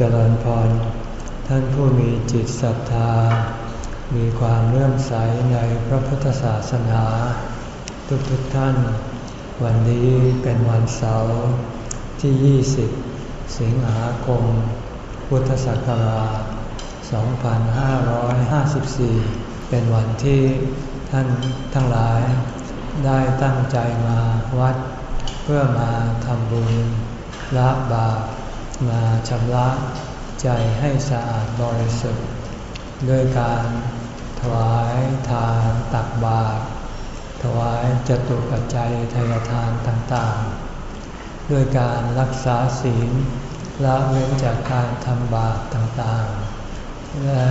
เจริญพร ท่านผู้มีจิตศรัทธา มีความเลื่อมใสในพระพุทธศาสนา ทุกๆทท่าน วันนี้เป็นวันเสาร์ที่ 20 สิงหาคม พุทธศักราช 2554 เป็นวันที่ท่านทั้งหลายได้ตั้งใจมาวัด เพื่อมาทำบุญละบาป มาชำระใจให้สะอาดบริสุทธิ์ด้วยการถวายทานตักบาตรถวายจตุปัจจัยทายทานต่างๆ ด้วยการรักษาศีลละเว้นจากการทำบาปต่างๆ และ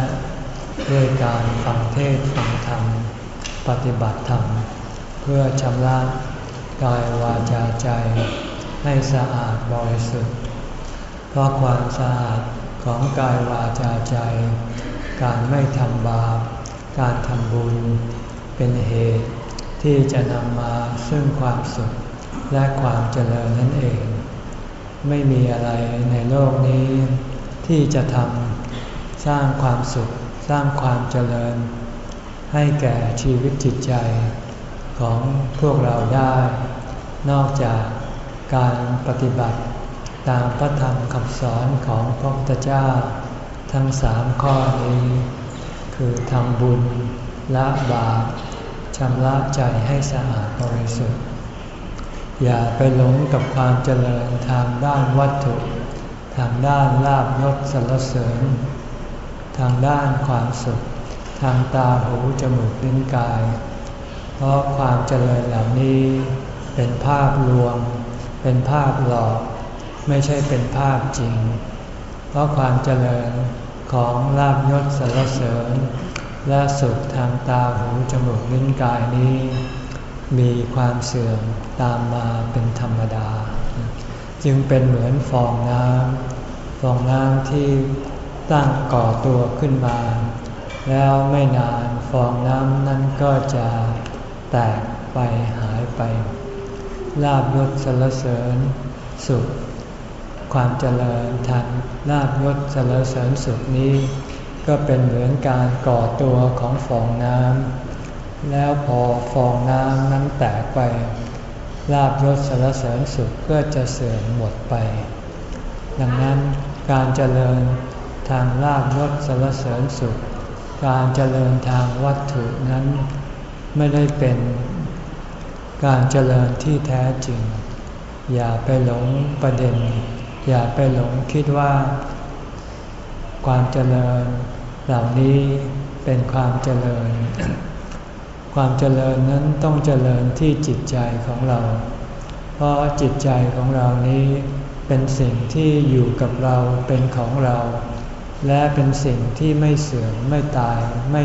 ด้วยการฟังเทศฟังธรรม ปฏิบัติธรรม เพื่อชำระกายวาจาใจให้สะอาดบริสุทธิ์ เพราะความสะอาดของกายวาจาใจ การไม่ทำบาป การทำบุญ เป็นเหตุที่จะนำมาซึ่งความสุขและความเจริญนั่นเอง ไม่มีอะไรในโลกนี้ ที่จะทำสร้างความสุข สร้างความเจริญ ให้แก่ชีวิตจิตใจ ของพวกเราได้ นอกจากการปฏิบัติ ตามพระธรรมคำสอนของพระพุทธเจ้า ทั้งสามข้อนี้ คือทำบุญละบาปชำระใจให้สะอาดบริสุทธิ์ อย่าไปหลงกับความเจริญทางด้านวัตถุ ทางด้านลาบยศสรรเสริญ ทางด้านความสุข ทางตาหูจมูกลิ้นกาย เพราะความเจริญเหล่านี้เป็นภาพลวง เป็นภาพหลอก ไม่ใช่เป็นภาพจริง เพราะความเจริญของลาบยศสรรเสริญ และสุขทางตาหูจมูกลิ้นกายนี้ มีความเสื่อมตามมาเป็นธรรมดา จึงเป็นเหมือนฟองน้ำฟองน้ำที่ตั้งก่อตัวขึ้นมา แล้วไม่นานฟองน้ำนั้นก็จะแตกไปหายไป ลาบยศสรรเสริญ สุข ความเจริญทางลาบยศสรรเสริญสุขนี้ ก็เป็นเหมือนการก่อตัวของฟองน้ำแล้วพอฟองน้ำนั้นแตกไป ลาบยศสรรเสริญสุขก็จะเสื่อมหมดไป ดังนั้นการเจริญทางลาบยศสรรเสริญสุข การเจริญทางวัตถุนั้น ไม่ได้เป็นการเจริญที่แท้จริง อย่าไปหลงประเด็น อย่าไปหลงคิดว่า ความเจริญเหล่านี้เป็นความเจริญ ความเจริญนั้นต้องเจริญที่จิตใจของเรา เพราะจิตใจของเรานี้เป็นสิ่งที่อยู่กับเราเป็นของเรา และเป็นสิ่งที่ไม่เสื่อมไม่ตายไม่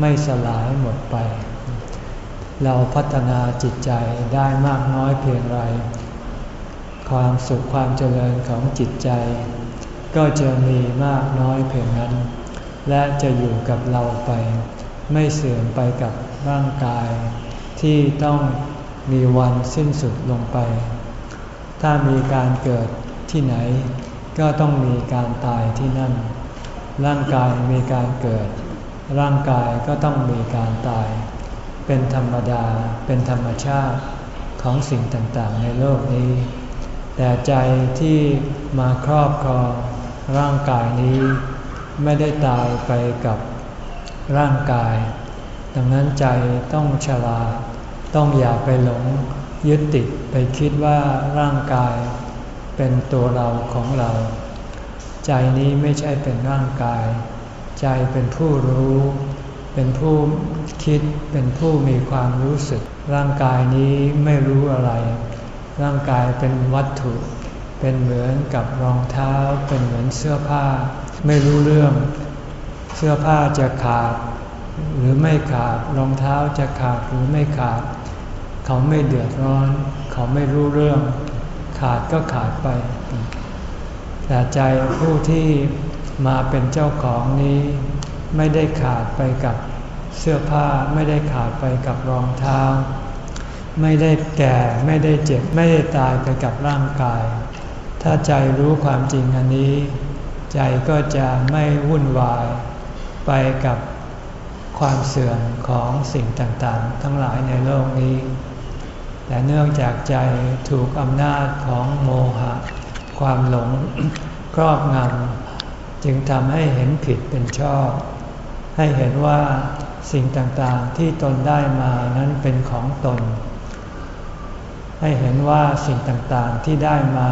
ไม่สลายหมดไป เราพัฒนาจิตใจได้มากน้อยเพียงไร ความสุขความเจริญของจิตใจ ก็จะมีมากน้อยเพียงนั้น และจะอยู่กับเราไป ไม่เสื่อมไปกับร่างกาย ที่ต้องมีวันสิ้นสุดลงไป ถ้ามีการเกิดที่ไหน ก็ต้องมีการตายที่นั่น ร่างกายมีการเกิด ร่างกายก็ต้องมีการตาย เป็นธรรมดา เป็นธรรมชาติของสิ่งต่างๆ ในโลกนี้ แต่ใจที่มาครอบครองร่างกายนี้ ไม่ได้ตายไปกับร่างกาย ดังนั้นใจต้องฉลาด ต้องอย่าไปหลงยึดติดไปคิดว่าร่างกายเป็นตัวเราของเรา ใจนี้ไม่ใช่เป็นร่างกาย ใจเป็นผู้รู้ เป็นผู้คิด เป็นผู้มีความรู้สึก ร่างกายนี้ไม่รู้อะไร ร่างกายเป็นวัตถุ เป็นเหมือนกับรองเท้า เป็นเหมือนเสื้อผ้า ไม่รู้เรื่อง เสื้อผ้าจะขาด หรือไม่ขาด รองเท้าจะขาดหรือไม่ขาด เขาไม่เดือดร้อน เขาไม่รู้เรื่อง ขาดก็ขาดไป แต่ใจผู้ที่มาเป็นเจ้าของนี้ไม่ได้ขาดไปกับเสื้อผ้าไม่ได้ขาดไปกับรองเท้า ไม่ได้แก่ไม่ได้เจ็บไม่ได้ตายไปกับร่างกาย ถ้าใจรู้ความจริงอันนี้ ใจก็จะไม่วุ่นวายไปกับความเสื่อมของสิ่งต่างๆ ทั้งหลายในโลกนี้ แต่เนื่องจากใจถูกอำนาจของโมหะ ความหลงครอบงำจึงทำให้เห็นผิดเป็นชอบ ให้เห็นว่าสิ่งต่างๆที่ตนได้มานั้นเป็นของตน ให้เห็นว่าสิ่งต่างๆที่ได้มา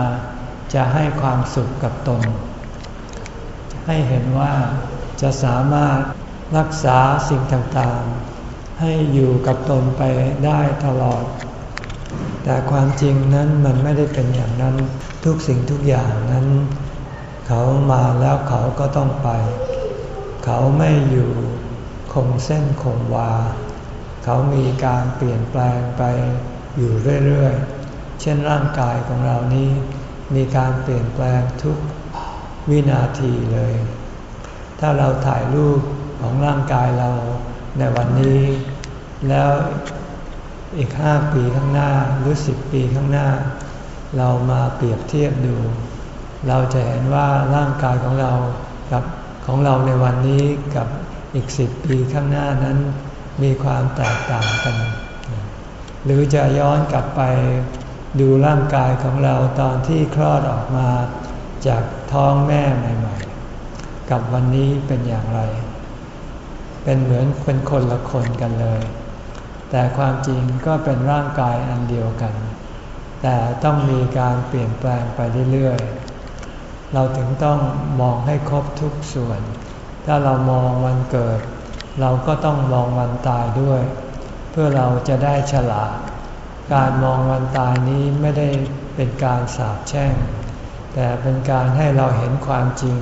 จะให้ความสุขกับตน ให้เห็นว่าจะสามารถรักษาสิ่งต่างๆ ให้อยู่กับตนไปได้ตลอด แต่ความจริงนั้นมันไม่ได้เป็นอย่างนั้นทุกสิ่งทุกอย่างนั้น เขามาแล้วเขาก็ต้องไป เขาไม่อยู่คงเส้นคงวา เขามีการเปลี่ยนแปลงไป อยู่เรื่อยๆ เช่นร่างกายของเรานี้ มีการเปลี่ยนแปลงทุกวินาทีเลย ถ้าเราถ่ายรูปของร่างกายเราในวันนี้ แล้วอีกห้าปีข้างหน้าหรือสิบปีข้างหน้า เรามาเปรียบเทียบดู เราจะเห็นว่าร่างกายของเรากับของเราในวันนี้กับอีกสิบปีข้างหน้านั้นมีความแตกต่างกัน หรือจะย้อนกลับไปดูร่างกายของเราตอนที่คลอดออกมาจากท้องแม่ใหม่ๆ กับวันนี้เป็นอย่างไร เป็นเหมือนเป็นคนละคนกันเลย แต่ความจริงก็เป็นร่างกายอันเดียวกัน แต่ต้องมีการเปลี่ยนแปลงไปเรื่อยๆ เราถึงต้องมองให้ครบทุกส่วน ถ้าเรามองวันเกิด เราก็ต้องมองวันตายด้วย เพื่อเราจะได้ฉลาด การมองวันตายนี้ไม่ได้เป็นการสาบแช่ง แต่เป็นการให้เราเห็นความจริง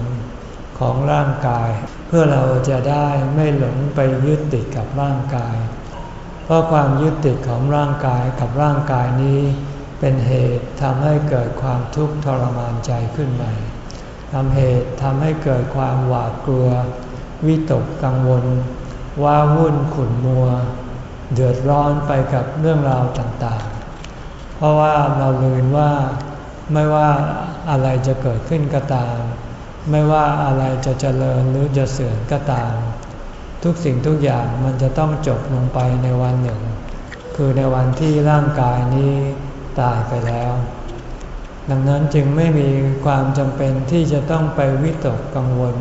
ของร่างกาย เพื่อเราจะได้ไม่หลงไปยึดติดกับร่างกาย เพราะความยึดติดของร่างกายกับร่างกายนี้ เป็นเหตุทำให้เกิดความทุกข์ทรมานใจขึ้นมาทำเหตุทำให้เกิดความหวาดกลัว วิตกกังวลว่าวุ่นขุ่นมัว เดือดร้อนไปกับเรื่องราวต่างๆ เพราะว่าเราลืมว่าไม่ว่าอะไรจะเกิดขึ้นก็ตาม ไม่ว่าอะไรจะเจริญหรือจะเสื่อมก็ตาม ทุกสิ่งทุกอย่างมันจะต้องจบลงไปในวันหนึ่ง คือในวันที่ร่างกายนี้ตายไปแล้ว ดังนั้นจึงไม่มีความจำเป็นที่จะต้องไปวิตกกังวล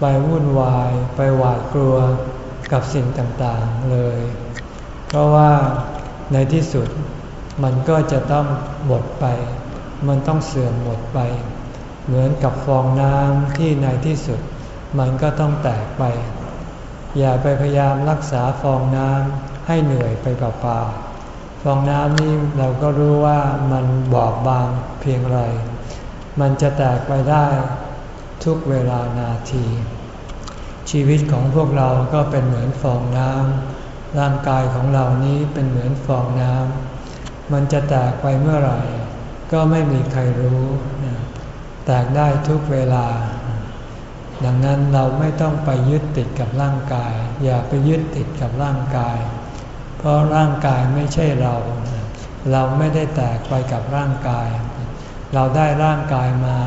ไปวุ่นวาย ไปหวาดกลัวกับสิ่งต่างๆเลย เพราะว่าในที่สุดมันก็จะต้องหมดไป มันต้องเสื่อมหมดไป เหมือนกับฟองน้ำที่ในที่สุด มันก็ต้องแตกไป อย่าไปพยายามรักษาฟองน้ำให้เหนื่อยไปเปล่าๆฟองน้ำนี้เราก็รู้ว่ามันบอบบางเพียงไร มันจะแตกไปได้ทุกเวลานาที ชีวิตของพวกเราก็เป็นเหมือนฟองน้ำ ร่างกายของเรานี้เป็นเหมือนฟองน้ำมันจะแตกไปเมื่อไหร่ ก็ไม่มีใครรู้ แตกได้ทุกเวลา ดังนั้นเราไม่ต้องไปยึดติดกับร่างกาย อย่าไปยึดติดกับร่างกาย เพราะร่างกายไม่ใช่เรา เราไม่ได้แตกไปกับร่างกาย เราได้ร่างกายมา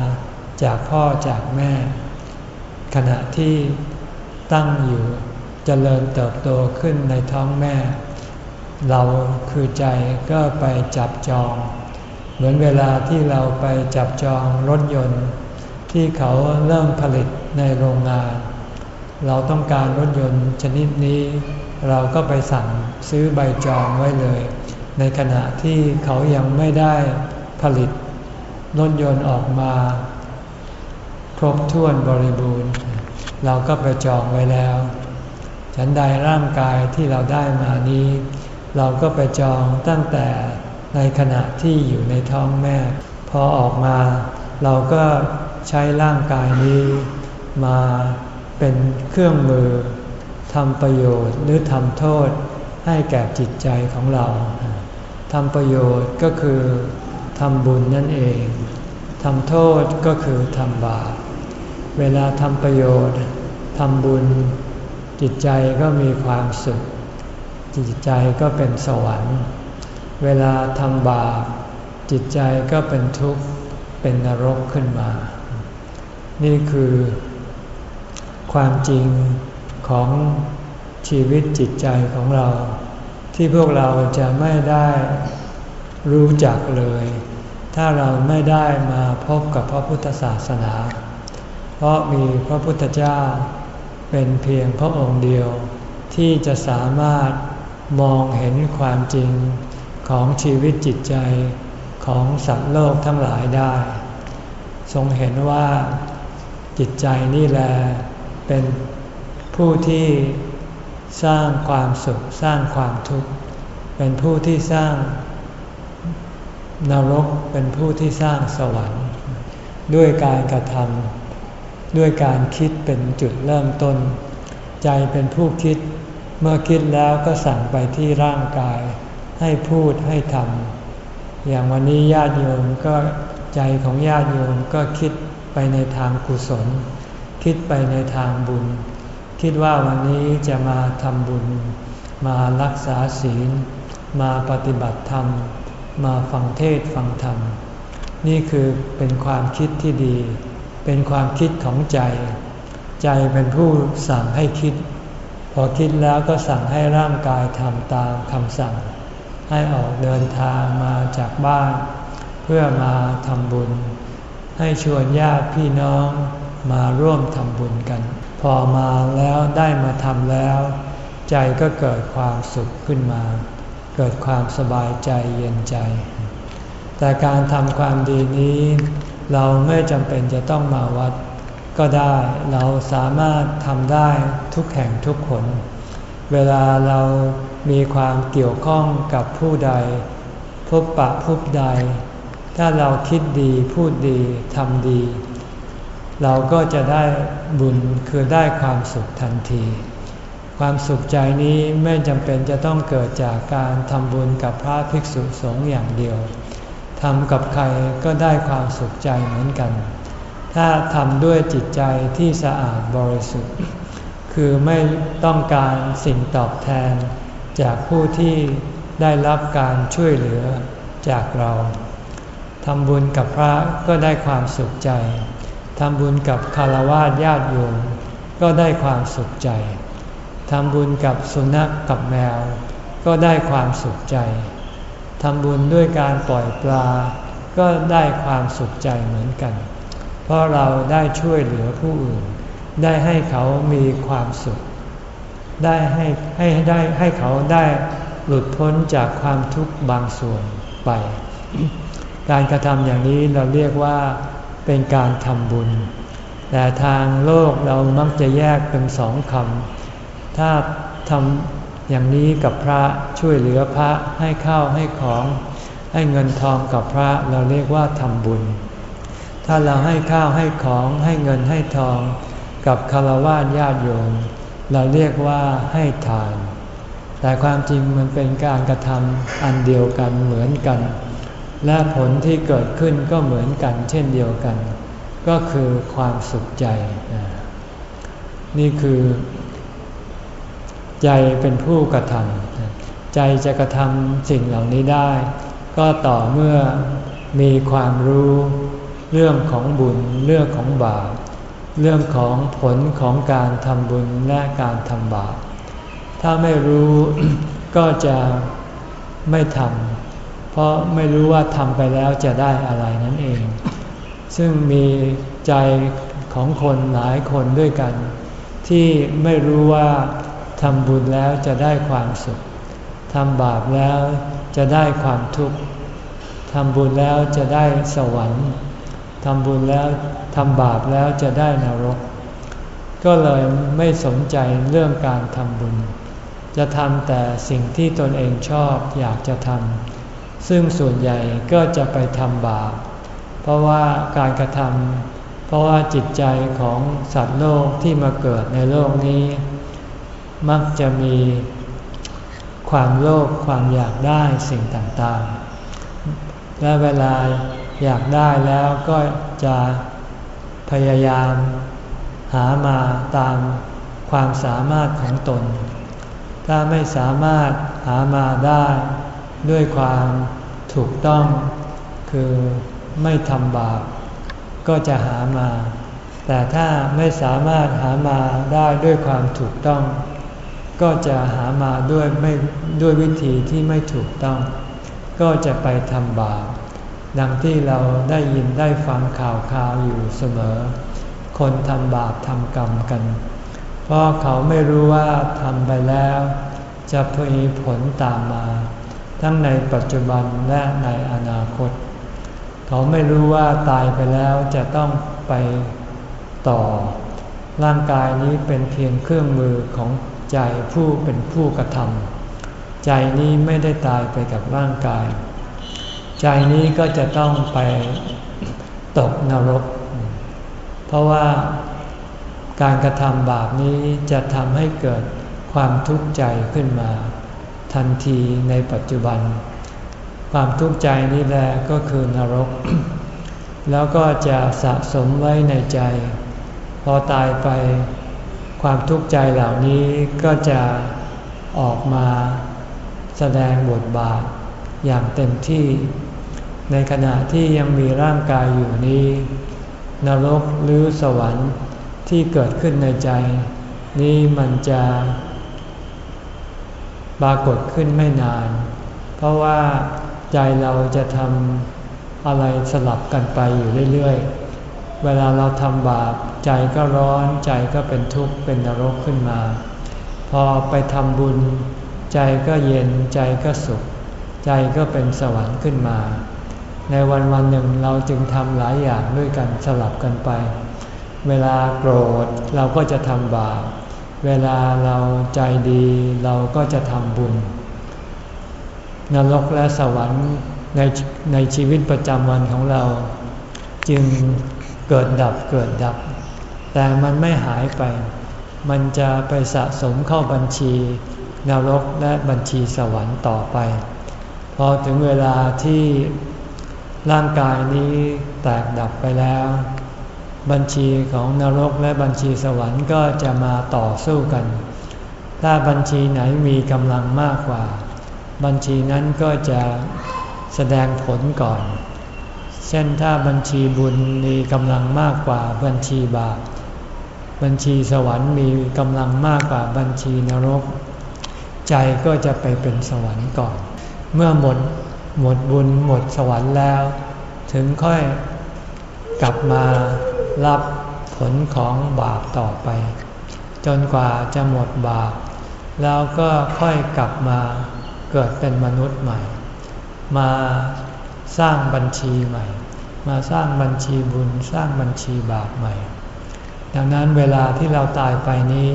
จากพ่อจากแม่ ขณะที่ตั้งอยู่ เจริญเติบโตขึ้นในท้องแม่ เราคือใจก็ไปจับจอง เหมือนเวลาที่เราไปจับจองรถยนต์ ที่เขาเริ่มผลิตในโรงงาน เราต้องการรถยนต์ชนิดนี้ เราก็ไปสั่งซื้อใบจองไว้เลย ในขณะที่เขายังไม่ได้ผลิตรถยนต์ออกมา ครบถ้วนบริบูรณ์ เราก็ไปจองไว้แล้ว ฉันใดร่างกายที่เราได้มานี้ เราก็ไปจองตั้งแต่ในขณะที่อยู่ในท้องแม่ พอออกมา เราก็ใช้ร่างกายนี้มาเป็นเครื่องมือทำประโยชน์หรือทำโทษให้แก่จิตใจของเราทำประโยชน์ก็คือทำบุญนั่นเองทำโทษก็คือทำบาป เวลาทำประโยชน์ทำบุญ จิตใจก็มีความสุข จิตใจก็เป็นสวรรค์ เวลาทำบาปจิตใจก็เป็นทุกข์เป็นนรกขึ้นมา นี่คือความจริงของชีวิตจิตใจของเรา ที่พวกเราจะไม่ได้รู้จักเลย ถ้าเราไม่ได้มาพบกับพระพุทธศาสนา เพราะมีพระพุทธเจ้า เป็นเพียงพระองค์เดียวที่จะสามารถมองเห็นความจริงของชีวิตจิตใจของสัตว์โลกทั้งหลายได้ ทรงเห็นว่าจิตใจนี่แหละเป็นผู้ที่สร้างความสุขสร้างความทุกข์เป็นผู้ที่สร้างนรกเป็นผู้ที่สร้างสวรรค์ ด้วยการกระทำ ด้วยการคิดเป็นจุดเริ่มต้น ใจเป็นผู้คิด เมื่อคิดแล้วก็สั่งไปที่ร่างกาย ให้พูดให้ทำอย่างวันนี้ญาติโยมก็ใจของญาติโยมก็คิดไปในทางกุศล คิดไปในทางบุญ คิดว่าวันนี้จะมาทำบุญ มารักษาศีล มาปฏิบัติธรรม มาฟังเทศฟังธรรม นี่คือเป็นความคิดที่ดี เป็นความคิดของใจ ใจเป็นผู้สั่งให้คิด พอคิดแล้วก็สั่งให้ร่างกายทำตามคำสั่ง ให้ออกเดินทางมาจากบ้าน เพื่อมาทำบุญ ให้ชวนญาติพี่น้องมาร่วมทำบุญกัน พอมาแล้วได้มาทำแล้ว ใจก็เกิดความสุขขึ้นมา เกิดความสบายใจเย็นใจ แต่การทำความดีนี้ เราไม่จำเป็นจะต้องมาวัด ก็ได้เราสามารถทำได้ทุกแห่งทุกคน เวลาเรามีความเกี่ยวข้องกับผู้ใด พบปะพบใด ถ้าเราคิดดีพูดดีทำดี เราก็จะได้บุญคือได้ความสุขทันที ความสุขใจนี้ไม่จำเป็นจะต้องเกิดจากการทำบุญกับพระภิกษุสงฆ์อย่างเดียว ทำกับใครก็ได้ความสุขใจเหมือนกัน ถ้าทำด้วยจิตใจที่สะอาดบริสุทธิ์ คือไม่ต้องการสิ่งตอบแทน จากผู้ที่ได้รับการช่วยเหลือจากเราทำบุญกับพระก็ได้ความสุขใจ ทำบุญกับคารวะญาติโยมก็ได้ความสุขใจ ทำบุญกับสุนัขกับแมว ก็ได้ความสุขใจ ทำบุญด้วยการปล่อยปลา ก็ได้ความสุขใจเหมือนกัน เพราะเราได้ช่วยเหลือผู้อื่น ได้ให้เขามีความสุข ได้ให้ให้ได้ให้เขาได้หลุดพ้นจากความทุกข์บางส่วนไป การกระทำอย่างนี้เราเรียกว่าเป็นการทำบุญ แต่ทางโลกเรามักจะแยกเป็นสองคำถ้าทำ อย่างนี้กับพระช่วยเหลือพระให้ข้าวให้ของ ให้เงินทองกับพระเราเรียกว่าทำบุญ ถ้าเราให้ข้าวให้ของให้เงินให้ทอง กับคารวะญาติโยม เราเรียกว่าให้ทาน แต่ความจริงมันเป็นการกระทำอันเดียวกันเหมือนกัน และผลที่เกิดขึ้นก็เหมือนกัน เช่นเดียวกัน ก็คือความสุขใจ นี่คือ ใจเป็นผู้กระทำใจจะกระทำสิ่งเหล่านี้ได้ ก็ต่อเมื่อมีความรู้เรื่องของบุญเรื่องของบาปเรื่องของผลของการทำบุญและการทำบาปถ้าไม่รู้ก็จะไม่ทำเพราะไม่รู้ว่าทำไปแล้วจะได้อะไรนั่นเอง ซึ่งมีใจของคนหลายคนด้วยกัน ที่ไม่รู้ว่า ทำบุญแล้วจะได้ความสุข ทำบาปแล้วจะได้ความทุกข์ ทำบุญแล้วจะได้สวรรค์ ทำบุญแล้วทำบาปแล้วจะได้นรก ก็เลยไม่สนใจเรื่องการทำบุญ จะทำแต่สิ่งที่ตนเองชอบอยากจะทำ ซึ่งส่วนใหญ่ก็จะไปทำบาป เพราะว่าการกระทำเพราะว่าจิตใจของสัตว์โลกที่มาเกิดในโลกนี้ มักจะมีความโลภความอยากได้สิ่งต่างๆ และเวลาอยากได้แล้วก็จะพยายามหามาตามความสามารถของตน ถ้าไม่สามารถหามาได้ด้วยความถูกต้อง คือไม่ทำบาปก็จะหามา แต่ถ้าไม่สามารถหามาได้ด้วยความถูกต้อง ก็จะหามาด้วยไม่ด้วยวิธีที่ไม่ถูกต้อง ก็จะไปทำบาปดังที่เราได้ยินได้ฟังข่าวข่าวอยู่เสมอ คนทำบาปทำกรรมกัน เพราะเขาไม่รู้ว่าทำไปแล้ว จะมีผลตามมา ทั้งในปัจจุบันและในอนาคต เขาไม่รู้ว่าตายไปแล้วจะต้องไปต่อ ร่างกายนี้เป็นเพียงเครื่องมือของ ใจผู้เป็นผู้กระทำใจนี้ไม่ได้ตายไปกับร่างกาย ใจนี้ก็จะต้องไปตกนรก เพราะว่าการกระทำบาปนี้จะทำให้เกิดความทุกข์ใจขึ้นมา ทันทีในปัจจุบัน ความทุกข์ใจนี่แหละก็คือนรก แล้วก็จะสะสมไว้ในใจ พอตายไป ความทุกข์ใจเหล่านี้ก็จะออกมาแสดงบทบาทอย่างเต็มที่ ในขณะที่ยังมีร่างกายอยู่นี้ นรกหรือสวรรค์ที่เกิดขึ้นในใจ นี้มันจะปรากฏขึ้นไม่นาน เพราะว่าใจเราจะทำอะไรสลับกันไปอยู่เรื่อยๆ เวลาเราทำบาปใจก็ร้อนใจก็เป็นทุกข์เป็นนรกขึ้นมา พอไปทำบุญ ใจก็เย็นใจก็สุข ใจก็เป็นสวรรค์ขึ้นมา ในวันวันหนึ่งเราจึงทำหลายอย่างด้วยกันสลับกันไป เวลาโกรธเราก็จะทำบาป เวลาเราใจดีเราก็จะทำบุญ นรกและสวรรค์ในในชีวิตประจำวันของเรา จึง เกิดดับเกิดดับ แต่มันไม่หายไป มันจะไปสะสมเข้าบัญชีนรกและบัญชีสวรรค์ต่อไป พอถึงเวลาที่ร่างกายนี้แตกดับไปแล้ว บัญชีของนรกและบัญชีสวรรค์ก็จะมาต่อสู้กัน ถ้าบัญชีไหนมีกำลังมากกว่า บัญชีนั้นก็จะแสดงผลก่อน เช่นถ้าบัญชีบุญมีกำลังมากกว่าบัญชีบาป บัญชีสวรรค์มีกำลังมากกว่าบัญชีนรก ใจก็จะไปเป็นสวรรค์ก่อน เมื่อหมดหมดบุญหมดสวรรค์แล้ว ถึงค่อยกลับมารับผลของบาปต่อไป จนกว่าจะหมดบาป แล้วก็ค่อยกลับมาเกิดเป็นมนุษย์ใหม่ มา สร้างบัญชีใหม่ มาสร้างบัญชีบุญสร้างบัญชีบาปใหม่ ดังนั้นเวลาที่เราตายไปนี้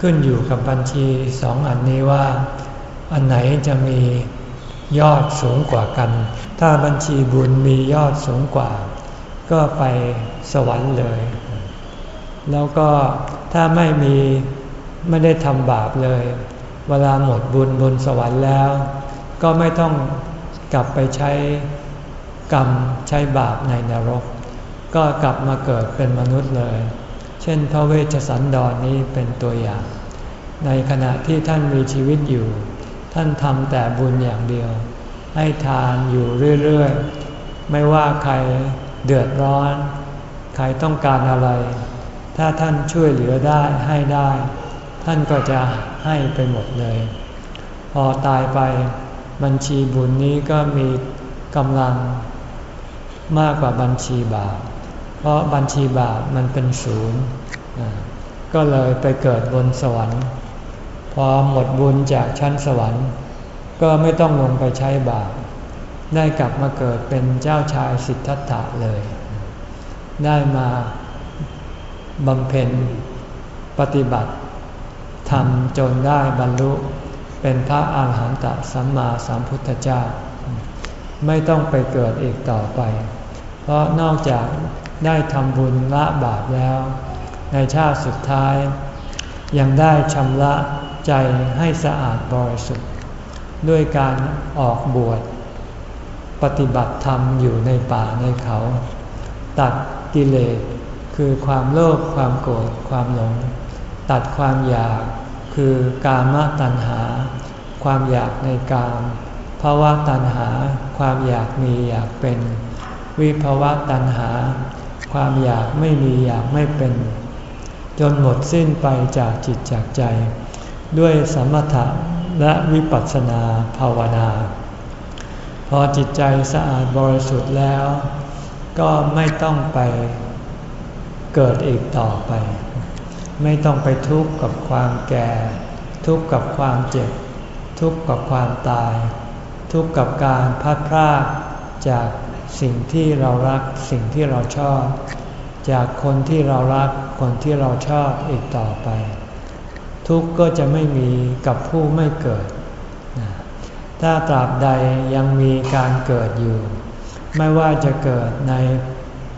ขึ้นอยู่กับบัญชีสองอันนี้ว่า อันไหนจะมียอดสูงกว่ากัน ถ้าบัญชีบุญมียอดสูงกว่า ก็ไปสวรรค์เลย แล้วก็ถ้าไม่มีไม่ได้ทำบาปเลย เวลาหมดบุญบนสวรรค์แล้ว ก็ไม่ต้อง กลับไปใช้กรรมใช้บาปในนรก ก็กลับมาเกิดเป็นมนุษย์เลย เช่นพระเวชสันดรนนี้เป็นตัวอย่าง ในขณะที่ท่านมีชีวิตอยู่ ท่านทำแต่บุญอย่างเดียว ให้ทานอยู่เรื่อยๆ ไม่ว่าใครเดือดร้อน ใครต้องการอะไร ถ้าท่านช่วยเหลือได้ให้ได้ ท่านก็จะให้ไปหมดเลย พอตายไป บัญชีบุญนี้ก็มีกำลังมากกว่าบัญชีบาป เพราะบัญชีบาปมันเป็นศูนย์ ก็เลยไปเกิดบนสวรรค์ พอหมดบุญจากชั้นสวรรค์ ก็ไม่ต้องลงไปใช้บาป ได้กลับมาเกิดเป็นเจ้าชายสิทธัตถะเลย ได้มาบำเพ็ญปฏิบัติทำจนได้บรรลุ เป็นพระอาหารหันตสัมมาสัมพุทธเจ้า ไม่ต้องไปเกิดอีกต่อไป เพราะนอกจากได้ทำบุญละบาปแล้ว ในชาติสุดท้าย ยังได้ชำระใจให้สะอาดบริสุทธิ์ ด้วยการออกบวช ปฏิบัติธรรมอยู่ในป่าในเขา ตัดกิเลสคือความโลภความโกรธความหลง ตัดความอยาก คือกามตัณหา ความอยากในกามภาวะตัณหา ความอยากมีอยากเป็น วิภาวะตัณหา ความอยากไม่มีอยากไม่เป็น จนหมดสิ้นไปจากจิตจากใจ ด้วยสมถะและวิปัสสนาภาวนา พอจิตใจสะอาดบริสุทธิ์แล้ว ก็ไม่ต้องไปเกิดอีกต่อไป ไม่ต้องไปทุกข์กับความแก่ ทุกข์กับความเจ็บ ทุกข์กับความตาย ทุกข์กับการพัดพรากจากสิ่งที่เรารักสิ่งที่เราชอบ จากคนที่เรารักคนที่เราชอบอีกต่อไป ทุกข์ก็จะไม่มีกับผู้ไม่เกิด ถ้าตราบใดยังมีการเกิดอยู่ ไม่ว่าจะเกิดใน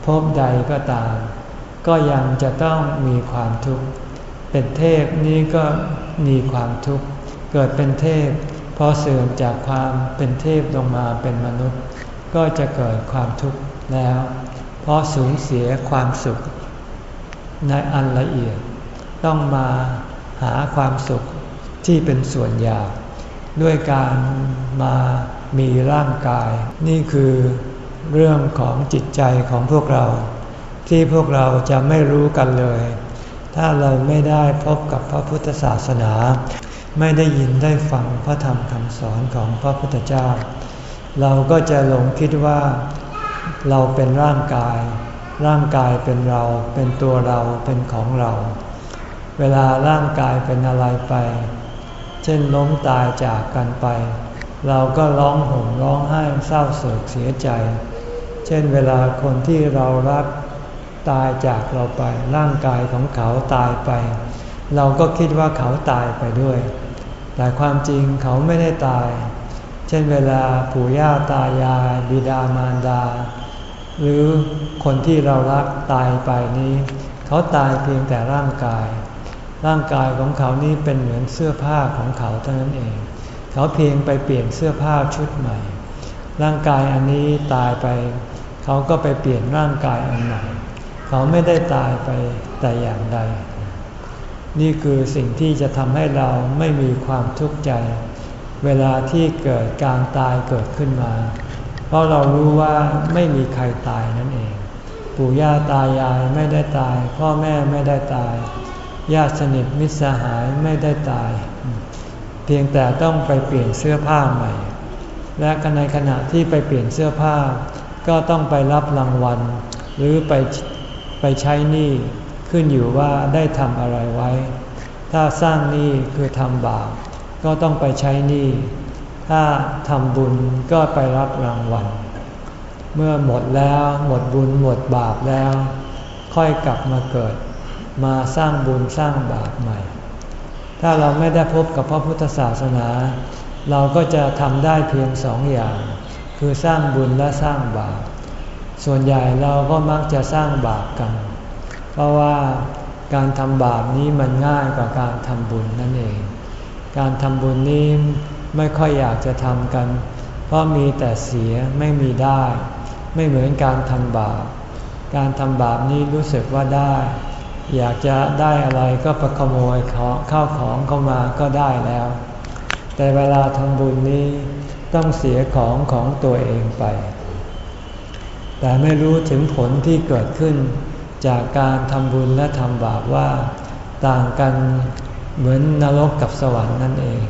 ภพใดก็ตาม ก็ยังจะต้องมีความทุกข์ เป็นเทพนี้ก็มีความทุกข์ เกิดเป็นเทพพอเสื่อมจากความเป็นเทพลงมาเป็นมนุษย์ ก็จะเกิดความทุกข์แล้ว เพราะสูญเสียความสุข ในอันละเอียด ต้องมาหาความสุขที่เป็นส่วนหยาบด้วยการมามีร่างกาย นี่คือเรื่องของจิตใจของพวกเรา ที่พวกเราจะไม่รู้กันเลย ถ้าเราไม่ได้พบกับพระพุทธศาสนา ไม่ได้ยินได้ฟังพระธรรมคำสอนของพระพุทธเจ้า เราก็จะหลงคิดว่าเราเป็นร่างกาย ร่างกายเป็นเรา เป็นตัวเรา เป็นของเรา เวลาร่างกายเป็นอะไรไป เช่นล้มตายจากกันไป เราก็ร้องห่มร้องไห้เศร้าโศกเสียใจ เช่นเวลาคนที่เรารัก ตายจากเราไป ร่างกายของเขาตายไป เราก็คิดว่าเขาตายไปด้วย แต่ความจริงเขาไม่ได้ตาย เช่นเวลาปู่ย่าตายายบิดามารดา หรือคนที่เรารักตายไปนี้ เขาตายเพียงแต่ร่างกาย ร่างกายของเขานี้เป็นเหมือนเสื้อผ้าของเขาเท่านั้นเอง เขาเพียงไปเปลี่ยนเสื้อผ้าชุดใหม่ ร่างกายอันนี้ตายไป เขาก็ไปเปลี่ยนร่างกายอันใหม่ เขาไม่ได้ตายไปแต่อย่างใด นี่คือสิ่งที่จะทำให้เราไม่มีความทุกข์ใจ เวลาที่เกิดการตายเกิดขึ้นมา เพราะเรารู้ว่าไม่มีใครตายนั่นเอง ปู่ย่าตายายไม่ได้ตาย พ่อแม่ไม่ได้ตาย ญาติสนิทมิตรสหายไม่ได้ตาย เพียงแต่ต้องไปเปลี่ยนเสื้อผ้าใหม่ และในขณะที่ไปเปลี่ยนเสื้อผ้า ก็ต้องไปรับรางวัล หรือไป ไปใช้หนี้ขึ้นอยู่ว่าได้ทำอะไรไว้ ถ้าสร้างหนี้คือทำบาปก็ต้องไปใช้หนี้ ถ้าทำบุญก็ไปรับรางวัล เมื่อหมดแล้วหมดบุญหมดบาปแล้ว ค่อยกลับมาเกิด มาสร้างบุญสร้างบาปใหม่ ถ้าเราไม่ได้พบกับพระพุทธศาสนา เราก็จะทำได้เพียงสองอย่าง คือสร้างบุญและสร้างบาป ส่วนใหญ่เราก็มักจะสร้างบาปกัน เพราะว่าการทำบาปนี้มันง่ายกว่าการทำบุญนั่นเอง การทำบุญนี้ไม่ค่อยอยากจะทำกัน เพราะมีแต่เสียไม่มีได้ ไม่เหมือนการทำบาป การทำบาปนี้รู้สึกว่าได้ อยากจะได้อะไรก็ประขโมยข้าวของเข้ามาก็ได้แล้ว แต่เวลาทำบุญนี้ต้องเสียของของตัวเองไป แต่ไม่รู้ถึงผลที่เกิดขึ้น จากการทำบุญและทำบาปว่า ต่างกันเหมือนนรกกับสวรรค์นั่นเอง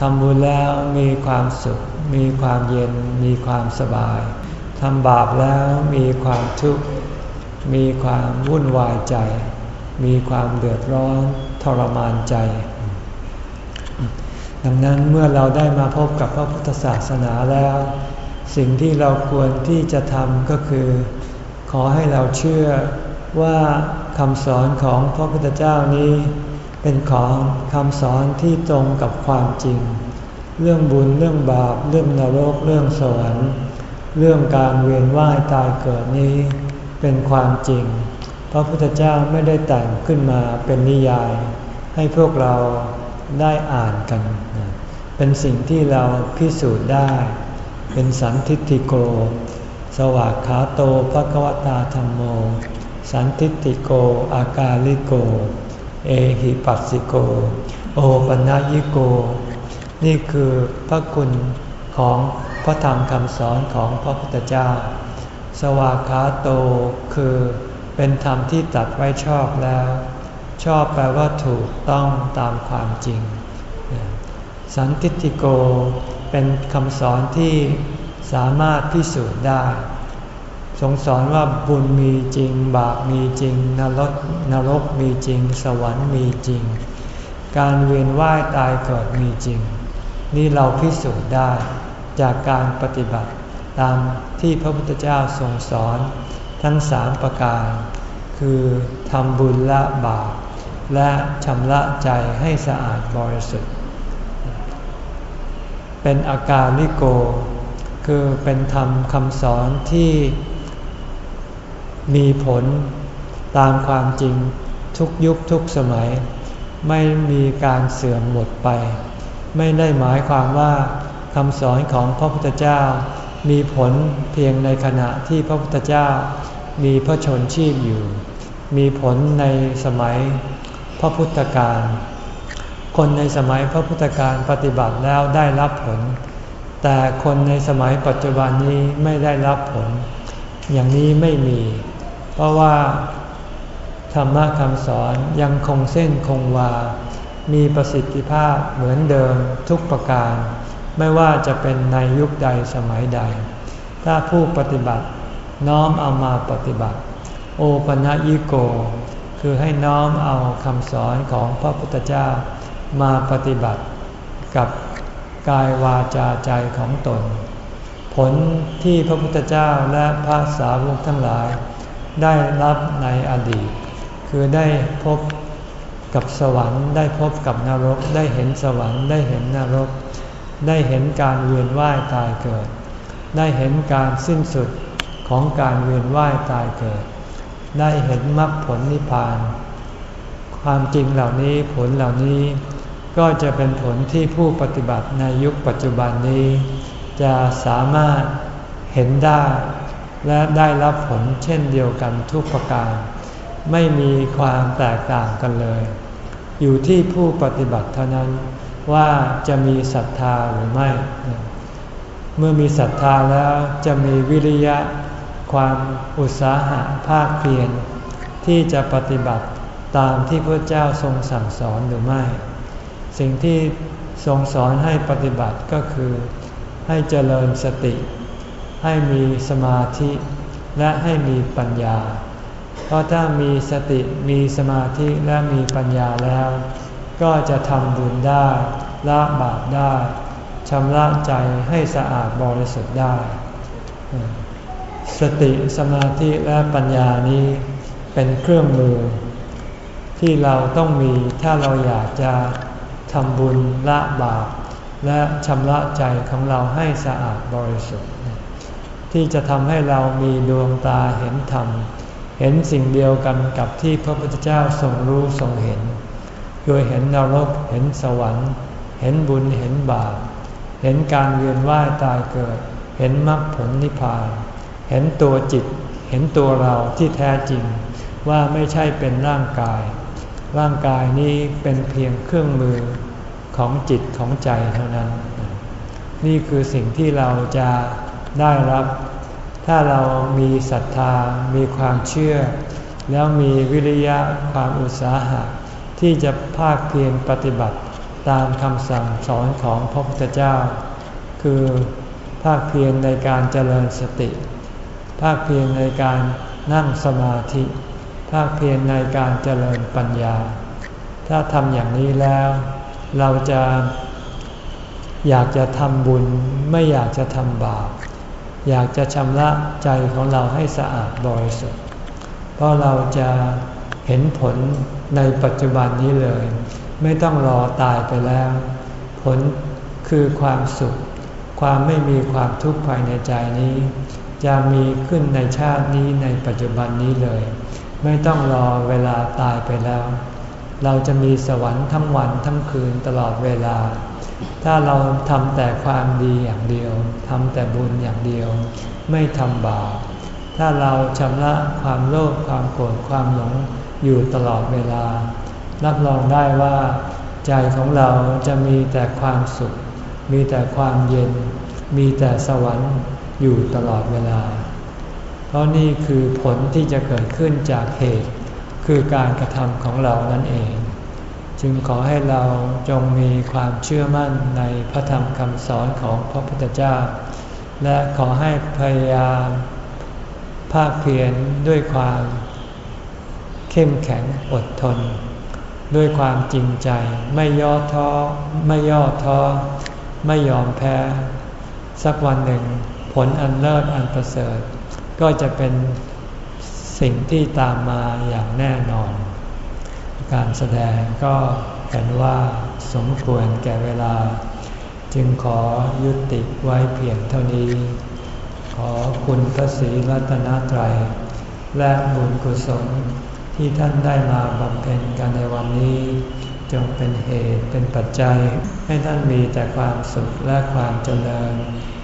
ทำบุญแล้วมีความสุข มีความเย็น มีความสบายทำบาปแล้วมีความทุกข์ มีความวุ่นวายใจ มีความเดือดร้อนทรมานใจ ดังนั้นเมื่อเราได้มาพบกับพระพุทธศาสนาแล้ว สิ่งที่เราควรที่จะทำก็คือ ขอให้เราเชื่อว่าคำสอนของพระพุทธเจ้านี้ เป็นของคำสอนที่ตรงกับความจริง เรื่องบุญเรื่องบาปเรื่องนรกเรื่องสวรรค์เรื่องการเวียนว่ายตายเกิดนี้ เป็นความจริง พระพุทธเจ้าไม่ได้แต่งขึ้นมาเป็นนิยาย ให้พวกเราได้อ่านกัน เป็นสิ่งที่เราพิสูจน์ได้ เป็นสันทิฏฐิโก สวากขาโตภควตาธรรมโม สันทิฏฐิโก อากาลิโก เอหิปัสสิโก โอปัญญิโก นี่คือพระคุณของพระธรรมคำสอนของพระพุทธเจ้า สวากขาโตคือเป็นธรรมที่ตัดไว้ชอบแล้ว ชอบแปลว่าถูกต้องตามความจริง สันติติโก เป็นคำสอนที่สามารถพิสูจน์ได้ ทรงสอนว่าบุญมีจริง บาปมีจริง นรกนรกมีจริง สวรรค์มีจริง การเวียนว่ายตายเกิดมีจริง นี่เราพิสูจน์ได้จากการปฏิบัติตามที่พระพุทธเจ้าทรงสอนทั้งสามประการ คือทำบุญละบาปและชำระใจให้สะอาดบริสุทธิ์ เป็นอาการลิโก คือเป็นธรรมคำสอนที่มีผลตามความจริงทุกยุคทุกสมัย ไม่มีการเสื่อมหมดไป ไม่ได้หมายความว่าคำสอนของพระพุทธเจ้า มีผลเพียงในขณะที่พระพุทธเจ้า มีพระชนชีพอยู่ มีผลในสมัยพระพุทธการ คนในสมัยพระพุทธการปฏิบัติแล้วได้รับผล แต่คนในสมัยปัจจุบันนี้ไม่ได้รับผล อย่างนี้ไม่มี เพราะว่าธรรมะคำสอนยังคงเส้นคงวา มีประสิทธิภาพเหมือนเดิมทุกประการ ไม่ว่าจะเป็นในยุคใดสมัยใด ถ้าผู้ปฏิบัติน้อมเอามาปฏิบัติ โอปัญญิโก คือให้น้อมเอาคำสอนของพระพุทธเจ้า มาปฏิบัติกับกายวาจาใจของตน ผลที่พระพุทธเจ้าและพระสาวกทั้งหลาย ได้รับในอดีต คือได้พบกับสวรรค์ ได้พบกับนรก ได้เห็นสวรรค์ได้เห็นนรก ได้เห็นการเวียนว่ายตายเกิด ได้เห็นการสิ้นสุดของการเวียนว่ายตายเกิด ได้เห็นมรรคผลนิพพาน ความจริงเหล่านี้ผลเหล่านี้ ก็จะเป็นผลที่ผู้ปฏิบัติในยุคปัจจุบันนี้ จะสามารถเห็นได้ และได้รับผลเช่นเดียวกันทุกประการ ไม่มีความแตกต่างกันเลย อยู่ที่ผู้ปฏิบัติเท่านั้นว่าจะมีศรัทธาหรือไม่ เมื่อมีศรัทธาแล้วจะมีวิริยะ ความอุตสาหะภาคเพียรที่จะปฏิบัติตามที่พระเจ้าทรงสั่งสอนหรือไม่ สิ่งที่ทรงสอนให้ปฏิบัติก็คือ ให้เจริญสติ ให้มีสมาธิ และให้มีปัญญา เพราะถ้ามีสติมีสมาธิและมีปัญญาแล้ว ก็จะทำบุญได้ละบาปได้ชำระใจให้สะอาดบริสุทธิ์ได้ สติสมาธิและปัญญานี้เป็นเครื่องมือ ที่เราต้องมีถ้าเราอยากจะ ทำบุญละบาปและชำระใจของเราให้สะอาดบริสุทธิ์ ที่จะทำให้เรามีดวงตาเห็นธรรม เห็นสิ่งเดียวกันกับที่พระพุทธเจ้าทรงรู้ทรงเห็นคือเห็นนรกเห็นสวรรค์ เห็นบุญเห็นบาปเห็นการเวียนว่ายตายเกิด เห็นมรรคผลนิพพาน เห็นตัวจิต เห็นตัวเราที่แท้จริงว่าไม่ใช่เป็นร่างกาย ร่างกายนี้เป็นเพียงเครื่องมือของจิตของใจเท่านั้น นี่คือสิ่งที่เราจะได้รับ ถ้าเรามีศรัทธา มีความเชื่อ แล้วมีวิริยะความอุตสาหะ ที่จะภาคเพียรปฏิบัติตามคำสั่งสอนของพระพุทธเจ้า คือภาคเพียรในการเจริญสติ ภาคเพียรในการนั่งสมาธิ ภาคเพียรในการเจริญปัญญา ถ้าทำอย่างนี้แล้ว เราจะอยากจะทำบุญไม่อยากจะทำบาป อยากจะชำระใจของเราให้สะอาดบริสุทธิ์ เพราะเราจะเห็นผลในปัจจุบันนี้เลย ไม่ต้องรอตายไปแล้ว ผลคือความสุข ความไม่มีความทุกข์ภายในใจนี้ จะมีขึ้นในชาตินี้ในปัจจุบันนี้เลย ไม่ต้องรอเวลาตายไปแล้ว เราจะมีสวรรค์ทั้งวันทั้งคืนตลอดเวลา ถ้าเราทำแต่ความดีอย่างเดียวทำแต่บุญอย่างเดียว ไม่ทำบาปถ้าเราชำระความโลภความโกรธความหลงอยู่ตลอดเวลา รับรองได้ว่า ใจของเราจะมีแต่ความสุข มีแต่ความเย็น มีแต่สวรรค์อยู่ตลอดเวลา เพราะนี่คือผลที่จะเกิดขึ้นจากเหตุ คือการกระทำของเรานั่นเอง จึงขอให้เราจงมีความเชื่อมั่นในพระธรรมคำสอนของพระพุทธเจ้า และขอให้พยายาม ภาคเพียรด้วยความ เข้มแข็งอดทน ด้วยความจริงใจไม่ย่อท้อไม่ย่อท้อไม่ยอมแพ้ สักวันหนึ่งผลอันเลิศอันประเสริฐ ก็จะเป็นสิ่งที่ตามมาอย่างแน่นอน การแสดงก็เห็นว่าสมควรแก่เวลา จึงขอยุติไว้เพียงเท่านี้ ขอคุณพระศรีรัตนตรัย และบุญกุศลที่ท่านได้มาบำเพ็ญกันในวันนี้ จงเป็นเหตุเป็นปัจจัย ให้ท่านมีแต่ความสุขและความเจริญ